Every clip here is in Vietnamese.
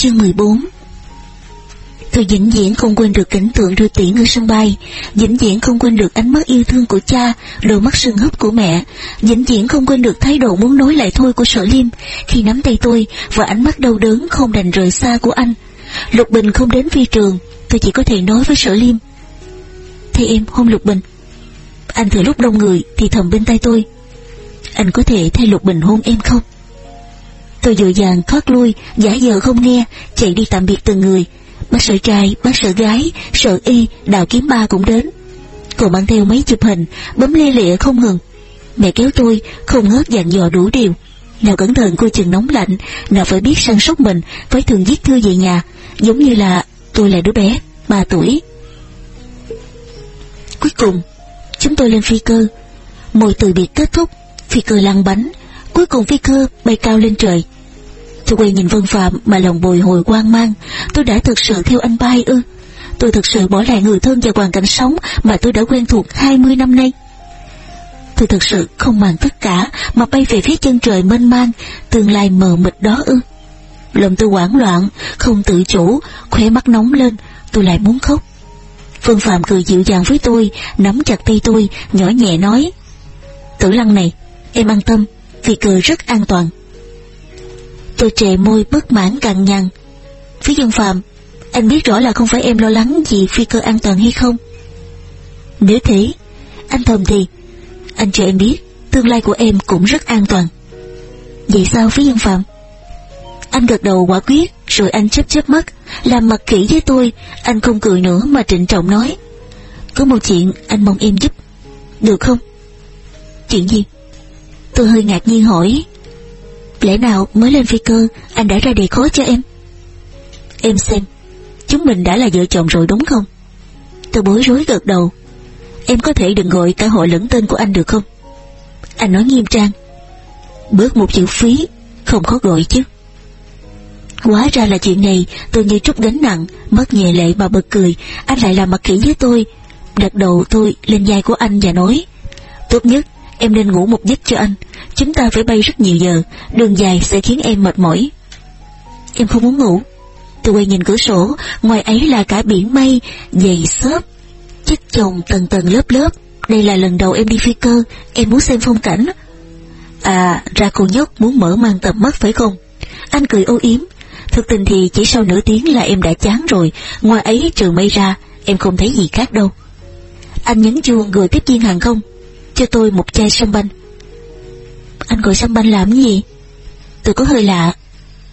Chương 14 Tôi vĩnh viễn không quên được cảnh tượng đưa tiễn ở sân bay, vĩnh viễn không quên được ánh mắt yêu thương của cha, đôi mắt sưng húp của mẹ, vĩnh viễn không quên được thái độ muốn nói lại thôi của sở liêm khi nắm tay tôi và ánh mắt đau đớn không đành rời xa của anh. Lục Bình không đến phi trường, tôi chỉ có thể nói với sở liêm. Thế em hôn Lục Bình. Anh thừa lúc đông người thì thầm bên tay tôi. Anh có thể thay Lục Bình hôn em không? Tôi dội dàng thoát lui, giả vờ không nghe, chạy đi tạm biệt từng người. Bác sợ trai, bác sợ gái, sợ y, đào kiếm ba cũng đến. Cô mang theo mấy chụp hình, bấm lê lịa không ngừng. Mẹ kéo tôi, không ngớt dặn dò đủ điều. Nào cẩn thận cô chừng nóng lạnh, nào phải biết săn sóc mình, phải thường viết thư về nhà, giống như là tôi là đứa bé, 3 tuổi. Cuối cùng, chúng tôi lên phi cơ. Mọi từ biệt kết thúc, phi cơ lăn bánh, cuối cùng phi cơ bay cao lên trời. Tôi quay nhìn Vân Phạm mà lòng bồi hồi quan mang, tôi đã thực sự theo anh bay ư? Tôi thực sự bỏ lại người thân và hoàn cảnh sống mà tôi đã quen thuộc 20 năm nay. Tôi thực sự không màng tất cả mà bay về phía chân trời mênh mang, tương lai mờ mịt đó ư. Lòng tôi hoảng loạn, không tự chủ, khóe mắt nóng lên, tôi lại muốn khóc. Vân Phạm cười dịu dàng với tôi, nắm chặt tay tôi, nhỏ nhẹ nói. Tử lăng này, em an tâm, vì cười rất an toàn. Tôi trề môi bất mãn cằn nhằn. Phía dân phạm, anh biết rõ là không phải em lo lắng gì phi cơ an toàn hay không? Nếu thế, anh thầm thì, anh cho em biết, tương lai của em cũng rất an toàn. Vậy sao phía dân phạm? Anh gật đầu quả quyết, rồi anh chớp chớp mắt, làm mặt kỹ với tôi, anh không cười nữa mà trịnh trọng nói. Có một chuyện anh mong em giúp, được không? Chuyện gì? Tôi hơi ngạc nhiên hỏi, Lẽ nào mới lên phi cơ, Anh đã ra đề khó cho em? Em xem, Chúng mình đã là vợ chồng rồi đúng không? Tôi bối rối gật đầu, Em có thể đừng gọi cả hội lẫn tên của anh được không? Anh nói nghiêm trang, Bớt một chữ phí, Không khó gọi chứ. Hóa ra là chuyện này, tôi như trút gánh nặng, Mất nhẹ lệ mà bật cười. Anh lại làm mặt kỹ với tôi, Đặt đầu tôi lên vai của anh và nói, Tốt nhất em nên ngủ một giấc cho anh. Chúng ta phải bay rất nhiều giờ, đường dài sẽ khiến em mệt mỏi. Em không muốn ngủ. Tôi quay nhìn cửa sổ, ngoài ấy là cả biển mây, dày xốp, chất chồng tầng tầng lớp lớp. Đây là lần đầu em đi phi cơ, em muốn xem phong cảnh. À, ra cô nhóc muốn mở mang tầm mắt phải không? Anh cười ô yếm. Thực tình thì chỉ sau nửa tiếng là em đã chán rồi, ngoài ấy trừ mây ra, em không thấy gì khác đâu. Anh nhấn chuông gửi tiếp viên hàng không cho tôi một chai sâm banh. Anh gọi sâm banh làm gì? Tôi có hơi lạ,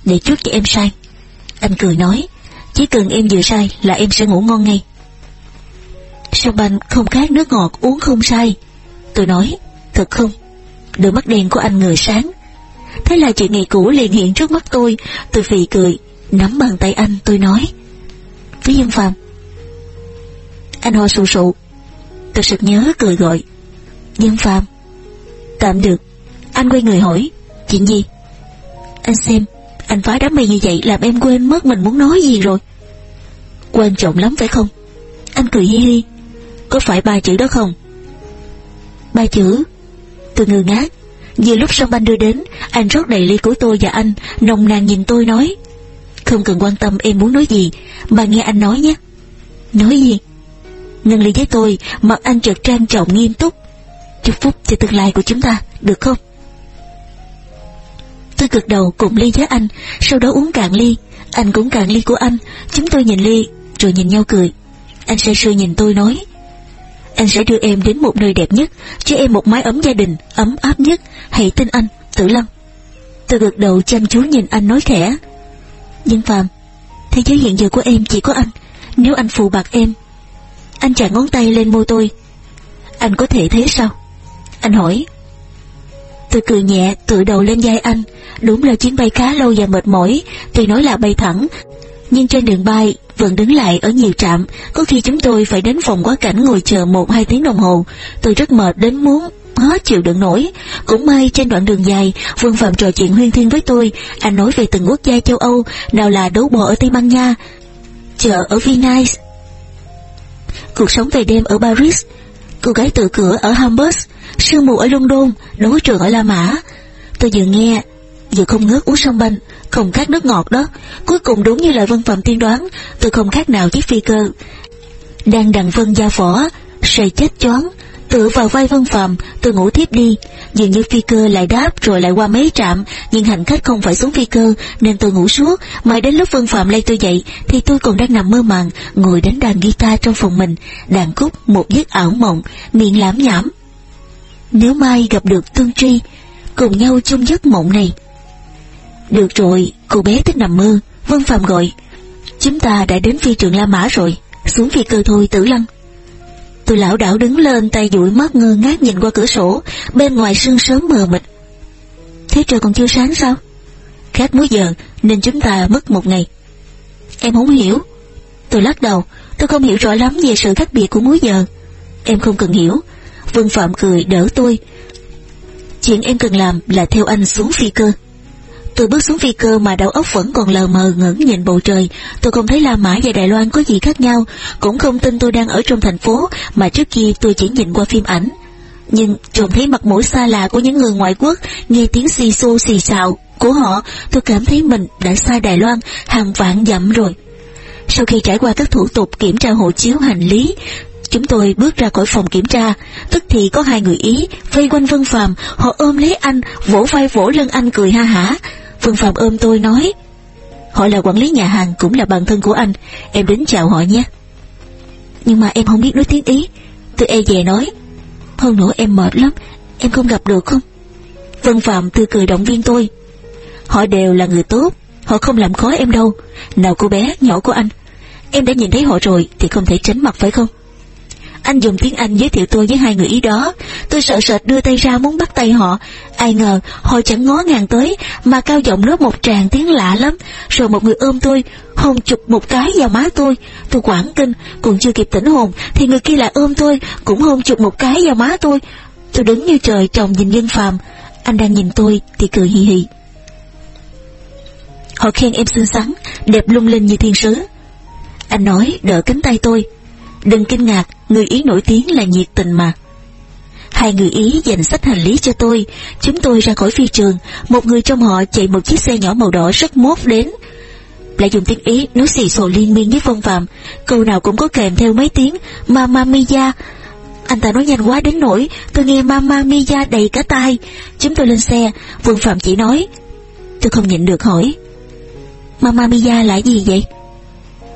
để chút cho em say. Anh cười nói, chỉ cần em vừa say là em sẽ ngủ ngon ngay. Sâm banh không khác nước ngọt uống không say. Tôi nói, thật không? Đôi mắt đen của anh người sáng. Thế là chuyện ngày cũ liền hiện trước mắt tôi, tôi phì cười, nắm bàn tay anh tôi nói. Với Dương Phạm. Anh ho sụ sụ. Tôi sực nhớ cười gọi. Nhân Phạm. Tạm được. Anh quay người hỏi, Chuyện gì? Anh xem, Anh phá đám mây như vậy Làm em quên mất mình muốn nói gì rồi. Quan trọng lắm, phải không? Anh cười hi hi. Có phải ba chữ đó không? Ba chữ? Tôi ngơ ngác. Vừa lúc sông banh đưa đến, Anh rót đầy ly của tôi và anh, Nồng nàn nhìn tôi nói, Không cần quan tâm em muốn nói gì Mà nghe anh nói nhé. Nói gì? Nâng ly với tôi, Mặt anh chợt trang trọng nghiêm túc chúc phúc cho tương lai của chúng ta, được không? Tôi gật đầu cùng ly với anh, sau đó uống cạn ly, anh cũng cạn ly của anh, chúng tôi nhìn ly, rồi nhìn nhau cười. Anh say sưa nhìn tôi nói, anh sẽ đưa em đến một nơi đẹp nhất, cho em một mái ấm gia đình, ấm áp nhất, hãy tin anh, Tử Lâm. Tôi gật đầu chăm chú nhìn anh nói khẽ, nhưng Phạm, thế giới hiện giờ của em chỉ có anh, nếu anh phụ bạc em. Anh chạm ngón tay lên môi tôi, anh có thể thế sao? Anh hỏi. Tôi cười nhẹ, tựa đầu lên vai anh. Đúng là chuyến bay khá lâu và mệt mỏi. Tuy nói là bay thẳng, Nhưng trên đường bay vẫn đứng lại ở nhiều trạm. Có khi chúng tôi phải đến phòng quá cảnh Ngồi chờ một hai tiếng đồng hồ. Tôi rất mệt đến muốn hết chịu đựng nổi. Cũng may trên đoạn đường dài, Vương Phạm trò chuyện huyên thiên với tôi. Anh nói về từng quốc gia châu Âu, Nào là đấu bò ở Tây Ban Nha, Chợ ở Venice. Cuộc sống về đêm ở Paris. Cô gái tự cửa ở Hamburg sương mù ở London, núi trường ở La Mã. Tôi vừa nghe, vừa không ngớt uống sông banh, Không khác nước ngọt đó. Cuối cùng đúng như lời Vân Phạm tiên đoán Tôi không khác nào chiếc phi cơ. Đang đằng vân gia phỏ say chết choáng Tựa vào vai Vân Phạm Tôi ngủ thiếp đi. Dường như phi cơ lại đáp rồi lại qua mấy trạm Nhưng hành khách không phải xuống phi cơ Nên tôi ngủ suốt. Mãi đến lúc Vân Phạm lay tôi dậy Thì tôi còn đang nằm mơ màng Ngồi đánh đàn guitar trong phòng mình Đàn khúc một giấc ảo mộng Miệng lãm nhảm. Nếu mai gặp được Tương Tri, Cùng nhau chung giấc mộng này. Được rồi, Cô bé thích nằm mơ, Vân Phạm gọi. Chúng ta đã đến phi trường La Mã rồi, Xuống phi cơ thôi, tử lăng. Tôi lão đảo đứng lên tay dụi mắt ngơ ngác nhìn qua cửa sổ, Bên ngoài sương sớm mờ mịt. Thế trời còn chưa sáng sao? Khác múi giờ, nên chúng ta mất một ngày. Em không hiểu. Tôi lắc đầu, Tôi không hiểu rõ lắm về sự khác biệt của múi giờ. Em không cần hiểu. Vương Phạm cười đỡ tôi Chuyện em cần làm là theo anh xuống phi cơ Tôi bước xuống phi cơ mà đầu óc vẫn còn lờ mờ ngẩn nhìn bầu trời. Tôi không thấy La Mã và Đài Loan có gì khác nhau, cũng không tin tôi đang ở trong thành phố mà trước kia tôi chỉ nhìn qua phim ảnh. Nhưng trông thấy mặt mũi xa lạ của những người ngoại quốc, nghe tiếng xì xô xì xào của họ, tôi cảm thấy mình đã xa Đài Loan hàng vạn dặm rồi. Sau khi trải qua các thủ tục kiểm tra hộ chiếu hành lý, Chúng tôi bước ra khỏi phòng kiểm tra, tức thì có hai người Ý vây quanh Vân Phàm, họ ôm lấy anh, vỗ vai vỗ lưng anh cười ha hả. Vân Phạm ôm tôi nói Họ là quản lý nhà hàng cũng là bạn thân của anh Em đến chào họ nhé. Nhưng mà em không biết nói tiếng Ý. Tôi e dè nói Hơn nữa em mệt lắm Em không gặp được không? Vân Phạm tươi cười động viên tôi Họ đều là người tốt Họ không làm khó em đâu. Nào cô bé nhỏ của anh Em đã nhìn thấy họ rồi thì không thể tránh mặt phải không? Anh dùng tiếng Anh giới thiệu tôi với hai người Ý đó. Tôi sợ sệt đưa tay ra muốn bắt tay họ. Ai ngờ họ chẳng ngó ngàng tới mà cao giọng nói một tràng tiếng lạ lắm. Rồi một người ôm tôi, hôn chụp một cái vào má tôi. Tôi quảng kinh, còn chưa kịp tỉnh hồn thì người kia lại ôm tôi, cũng hôn chụp một cái vào má tôi. Tôi đứng như trời trồng nhìn dân phàm. Anh đang nhìn tôi thì cười hì hì. Họ khen em xinh xắn, đẹp lung linh như thiên sứ. Anh nói đỡ cánh tay tôi. Đừng kinh ngạc, người Ý nổi tiếng là nhiệt tình mà. Hai người Ý dành sách hành lý cho tôi, chúng tôi ra khỏi phi trường, một người trong họ chạy một chiếc xe nhỏ màu đỏ rất mốt đến. Lại dùng tiếng Ý nói xì xồ liên miên với Phong Phạm, câu nào cũng có kèm theo mấy tiếng Mamma Mia. Anh ta nói nhanh quá đến nỗi tôi nghe Mamma Mia đầy cả tai. Chúng tôi lên xe, Vân Phạm chỉ nói. Tôi không nhịn được hỏi. Mamma Mia là gì vậy?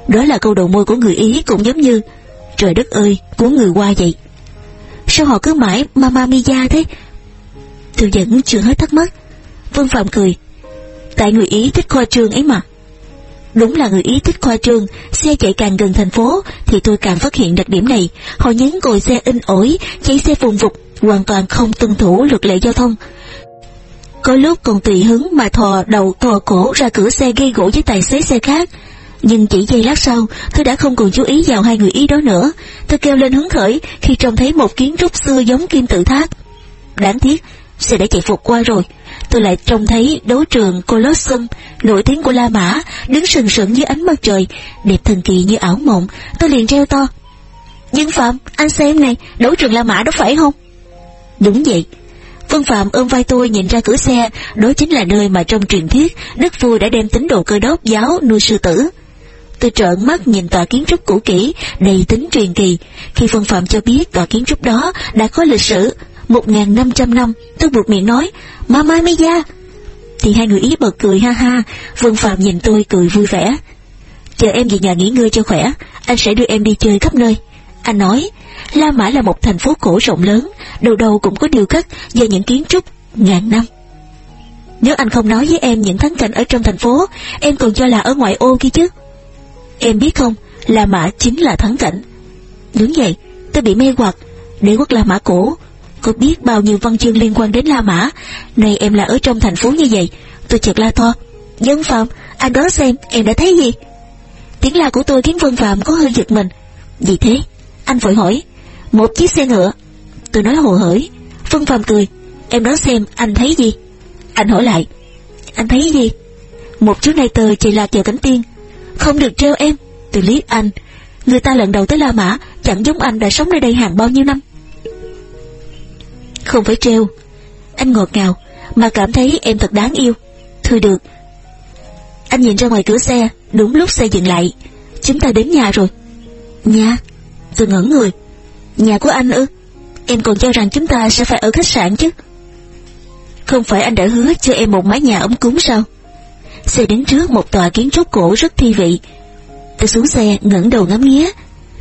Đó là câu đầu môi của người Ý cũng giống như Trời đất ơi, của người qua vậy. Sao họ cứ mãi Mama Mia thế? Tôi vẫn chưa hết thắc mắc. Vân Phạm cười. Tại người Ý thích khoa trương ấy mà. Đúng là người Ý thích khoa trương, xe chạy càng gần thành phố thì tôi càng phát hiện đặc điểm này. Họ nhấn còi xe in ỏi, chạy xe vùng vụt, hoàn toàn không tuân thủ luật lệ giao thông. Có lúc còn tùy hứng mà thò đầu thò cổ ra cửa xe gây gỗ với tài xế xe khác. Nhưng chỉ giây lát sau, tôi đã không còn chú ý vào hai người Ý đó nữa. Tôi kêu lên hứng khởi khi trông thấy một kiến trúc xưa giống kim tự tháp. Đáng tiếc, xe đã chạy phục qua rồi. Tôi lại trông thấy đấu trường Colosseum, nổi tiếng của La Mã, đứng sừng sững dưới ánh mặt trời, đẹp thần kỳ như ảo mộng. Tôi liền reo to. Nhưng Phạm, anh xem này, đấu trường La Mã đó phải không? Đúng vậy. Vân Phạm ôm vai tôi nhìn ra cửa xe, đó chính là nơi mà trong truyền thuyết, Đức Vua đã đem tín đồ cơ đốc giáo nuôi sư tử. Tôi trợn mắt nhìn tòa kiến trúc cũ kỹ, đầy tính truyền kỳ. Khi Phong Phạm cho biết tòa kiến trúc đó đã có lịch sử 1.500 năm, tôi buộc miệng nói, Mama Mia. Thì hai người Ý bật cười ha ha, Vân Phạm nhìn tôi cười vui vẻ. Chờ em về nhà nghỉ ngơi cho khỏe, anh sẽ đưa em đi chơi khắp nơi. Anh nói, La Mã là một thành phố cổ rộng lớn, đầu đầu cũng có điều khắc và những kiến trúc ngàn năm. Nếu anh không nói với em những thắng cảnh ở trong thành phố, em còn cho là ở ngoại ô kia chứ. Em biết không, La Mã chính là thắng cảnh. Đúng vậy, tôi bị mê hoặc, đế quốc La Mã cổ. Có biết bao nhiêu văn chương liên quan đến La Mã, này em là ở trong thành phố như vậy, tôi chợt la to. Dân Phạm, anh đó xem, em đã thấy gì? Tiếng la của tôi khiến Vân Phạm có hơi giật mình. Vì thế, anh vội hỏi, một chiếc xe ngựa. Tôi nói hồ hởi, Vân Phạm cười, em nói xem anh thấy gì? Anh hỏi lại, anh thấy gì? Một chú này tờ chỉ là vào cánh tiên, không được treo em từ liếc anh Người ta lần đầu tới La Mã Chẳng giống anh đã sống nơi đây hàng bao nhiêu năm Không phải treo Anh ngọt ngào Mà cảm thấy em thật đáng yêu Thôi được Anh nhìn ra ngoài cửa xe, đúng lúc xe dừng lại. Chúng ta đến nhà rồi. Nhà? Tôi ngẩn người. Nhà của anh ư? Em còn cho rằng chúng ta sẽ phải ở khách sạn chứ. Không phải anh đã hứa cho em một mái nhà ấm cúng sao? Xe đến trước một tòa kiến trúc cổ rất thi vị. Tôi xuống xe ngẩng đầu ngắm nghía.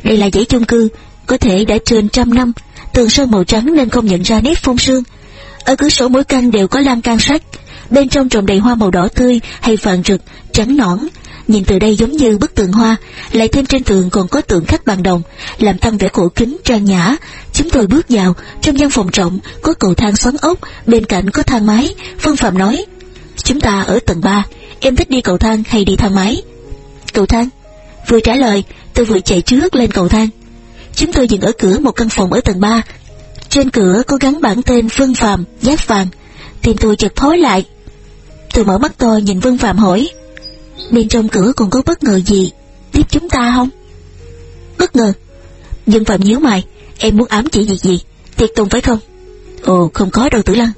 Đây là dãy chung cư, có thể đã trên trăm năm, tường sơn màu trắng nên không nhận ra nét phong sương. Ở cửa sổ mỗi căn đều có lan can sắt, bên trong trồng đầy hoa màu đỏ tươi hay vàng rực, trắng nõn. Nhìn từ đây giống như bức tượng hoa, lại thêm trên tường còn có tượng khách bằng đồng, làm tăng vẻ cổ kính trang nhã. Chúng tôi bước vào, trong gian phòng rộng có cầu thang xoắn ốc, bên cạnh có thang máy. Phương Phạm nói, chúng ta ở tầng 3, em thích đi cầu thang hay đi thang máy? Cầu thang? Vừa trả lời, tôi vừa chạy trước lên cầu thang. Chúng tôi dừng ở cửa một căn phòng ở tầng 3. Trên cửa có gắn bản tên Phương Phạm, giác vàng. Tim tôi chợt thối lại. Tôi mở mắt to nhìn Vân Phạm hỏi, bên trong cửa còn có bất ngờ gì tiếp chúng ta không? Bất ngờ? Vân Phạm nhíu mày, em muốn ám chỉ gì gì? Tiệc tùng phải không? Ồ, không có đâu Tử Lăng.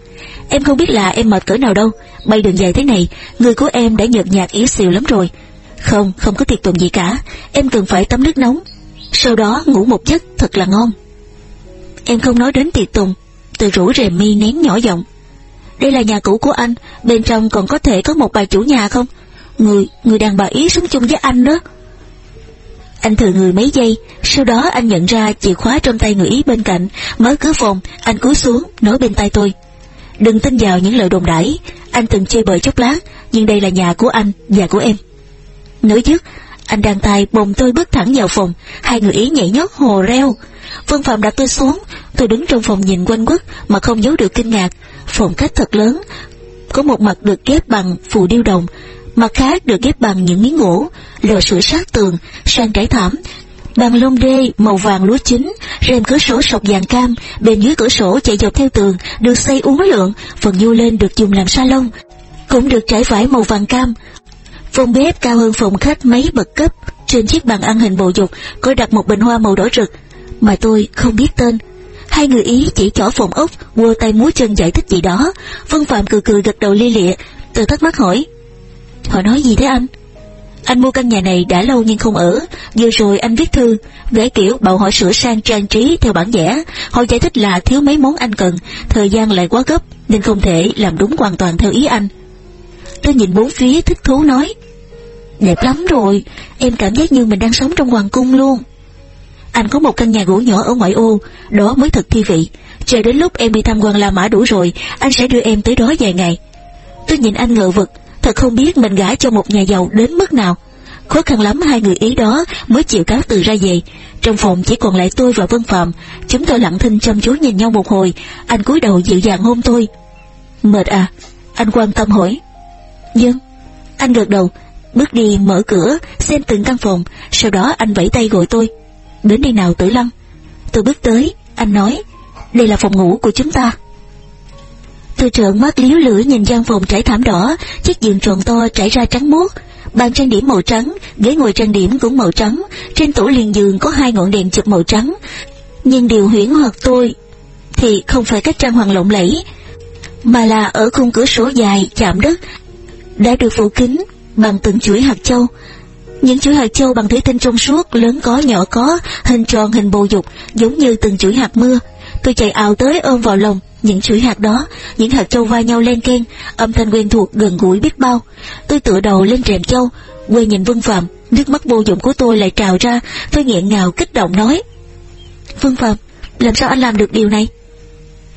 Em không biết là em mệt cỡ nào đâu. Bay đường dài thế này, người của em đã nhợt nhạt yếu xìu lắm rồi. Không, không có tiệc tùng gì cả. Em cần phải tắm nước nóng. Sau đó ngủ một giấc thật là ngon. Em không nói đến tiệc tùng. Từ rủ rề mi nén nhỏ giọng. Đây là nhà cũ của anh, bên trong còn có thể có một bà chủ nhà không? Người, người đàn bà ý sống chung với anh đó. Anh thừa người mấy giây, sau đó anh nhận ra chìa khóa trong tay người ý bên cạnh, mở cửa phòng, anh cúi xuống, nói bên tay tôi. Đừng tin vào những lời đồn đãi, anh từng chơi bời chốc lát, nhưng đây là nhà của anh và của em. Nói dứt, anh đang tay bồng tôi bước thẳng vào phòng, hai người ý nhảy nhót hồ reo. Vân Phạm đặt tôi xuống, tôi đứng trong phòng nhìn quanh quất mà không giấu được kinh ngạc. Phòng khách thật lớn, có một mặt được ghép bằng phù điêu đồng, mặt khác được ghép bằng những miếng gỗ, lò sưởi sát tường, Sang trải thảm, bàn lông đê màu vàng lúa chín, rèm cửa sổ sọc vàng cam, bên dưới cửa sổ chạy dọc theo tường, được xây uốn lượn, phần nhô lên được dùng làm salon, cũng được trải vải màu vàng cam. Phòng bếp cao hơn phòng khách mấy bậc cấp, trên chiếc bàn ăn hình bầu dục có đặt một bình hoa màu đỏ rực, mà tôi không biết tên. Hai người Ý chỉ chỏ phòng ốc, quơ tay múa chân giải thích gì đó. Vân Phạm cười cười gật đầu lia lịa, từ thắc mắc hỏi. Họ nói gì thế anh? Anh mua căn nhà này đã lâu nhưng không ở. Vừa rồi anh viết thư, vẽ kiểu bảo họ sửa sang trang trí theo bản vẽ. Họ giải thích là thiếu mấy món anh cần, thời gian lại quá gấp nên không thể làm đúng hoàn toàn theo ý anh. Tôi nhìn bốn phía thích thú nói. Đẹp lắm rồi, em cảm giác như mình đang sống trong hoàng cung luôn. Anh có một căn nhà gỗ nhỏ ở ngoại ô, đó mới thật thi vị. Chờ đến lúc em đi tham quan La Mã đủ rồi, anh sẽ đưa em tới đó vài ngày. Tôi nhìn anh ngờ vực, thật không biết mình gả cho một nhà giàu đến mức nào. Khó khăn lắm hai người ý đó mới chịu cáo từ ra về. Trong phòng chỉ còn lại tôi và Vân Phạm. Chúng tôi lặng thinh chăm chú nhìn nhau một hồi. Anh cúi đầu dịu dàng hôn tôi. Mệt à? Anh quan tâm hỏi. Dân. Anh gật đầu, bước đi mở cửa, xem từng căn phòng. Sau đó anh vẫy tay gọi tôi. Đến đây nào tử lăng. Tôi bước tới, anh nói. Đây là phòng ngủ của chúng ta. Tôi trợn mắt liếu lưỡi nhìn gian phòng trải thảm đỏ, chiếc giường tròn to trải ra trắng muốt, bàn trang điểm màu trắng, ghế ngồi trang điểm cũng màu trắng, trên tủ liền giường có hai ngọn đèn chụp màu trắng. Nhưng điều huyễn hoặc tôi thì không phải cách trang hoàng lộng lẫy, mà là ở khung cửa sổ dài chạm đất đã được phủ kín bằng từng chuỗi hạt châu. Những chuỗi hạt châu bằng thủy tinh trong suốt, lớn có nhỏ có, hình tròn hình bầu dục, giống như từng chuỗi hạt mưa. Tôi chạy ảo tới ôm vào lòng, những chuỗi hạt đó, những hạt châu va nhau len keng, âm thanh quen thuộc gần gũi biết bao. Tôi tựa đầu lên rèm châu, quay nhìn Vân Phạm, nước mắt vô dụng của tôi lại trào ra, tôi nghẹn ngào kích động nói. Vân Phạm, làm sao anh làm được điều này?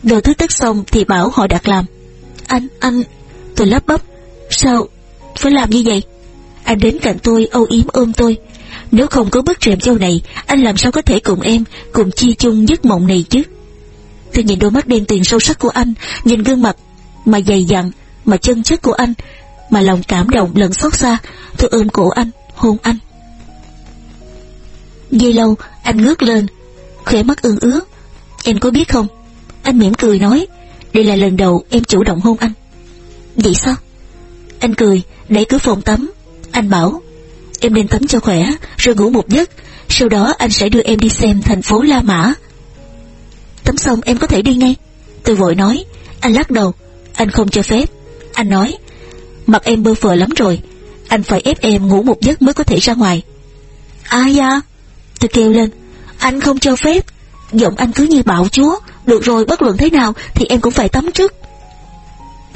Đồ thứ tất xong thì bảo họ đặt làm. Anh, anh, tôi lắp bắp, sao, phải làm như vậy? Anh đến cạnh tôi âu yếm ôm tôi. Nếu không có bức rèm châu này, anh làm sao có thể cùng em, cùng chia chung giấc mộng này chứ? Tôi nhìn đôi mắt đen tuyền sâu sắc của anh, nhìn gương mặt mà dày dặn, mà chân chất của anh, mà lòng cảm động lẫn xót xa. Tôi ôm cổ anh, hôn anh. dây lâu, anh ngước lên, khỏe mắt ương ướt. Em có biết không? Anh mỉm cười nói, đây là lần đầu em chủ động hôn anh. Vậy sao? Anh cười, đẩy cửa phòng tắm. Anh bảo, em nên tắm cho khỏe, rồi ngủ một giấc. Sau đó anh sẽ đưa em đi xem thành phố La Mã. Tắm xong em có thể đi ngay. Tôi vội nói, anh lắc đầu, anh không cho phép. Anh nói, mặt em bơ phờ lắm rồi, Anh phải ép em ngủ một giấc mới có thể ra ngoài. Ai da Tôi kêu lên. Anh không cho phép. Giọng anh cứ như bạo chúa. Được rồi, bất luận thế nào thì em cũng phải tắm trước.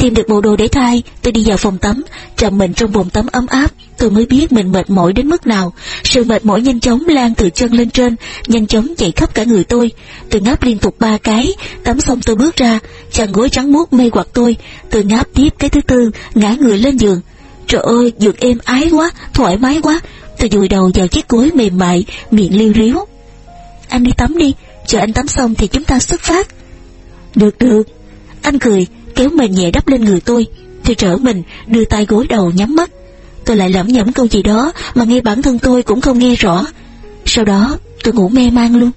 Tìm được bộ đồ để thay, tôi đi vào phòng tắm, trầm mình trong bồn tắm ấm áp, tôi mới biết mình mệt mỏi đến mức nào. Sự mệt mỏi nhanh chóng lan từ chân lên trên, nhanh chóng chạy khắp cả người tôi. Tôi ngáp liên tục ba cái, tắm xong tôi bước ra, chàng gối trắng muốt mê hoặc tôi. Tôi ngáp tiếp cái thứ tư, ngã người lên giường. Trời ơi, giường êm ái quá, thoải mái quá. Tôi dùi đầu vào chiếc gối mềm mại, miệng liêu riếu. Anh đi tắm đi, chờ anh tắm xong thì chúng ta xuất phát. Được được. Anh cười, kéo mình nhẹ đắp lên người tôi. Tôi trở mình, đưa tay gối đầu nhắm mắt. Tôi lại lẩm nhẩm câu gì đó mà ngay bản thân tôi cũng không nghe rõ. Sau đó tôi ngủ mê man luôn.